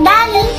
哪里？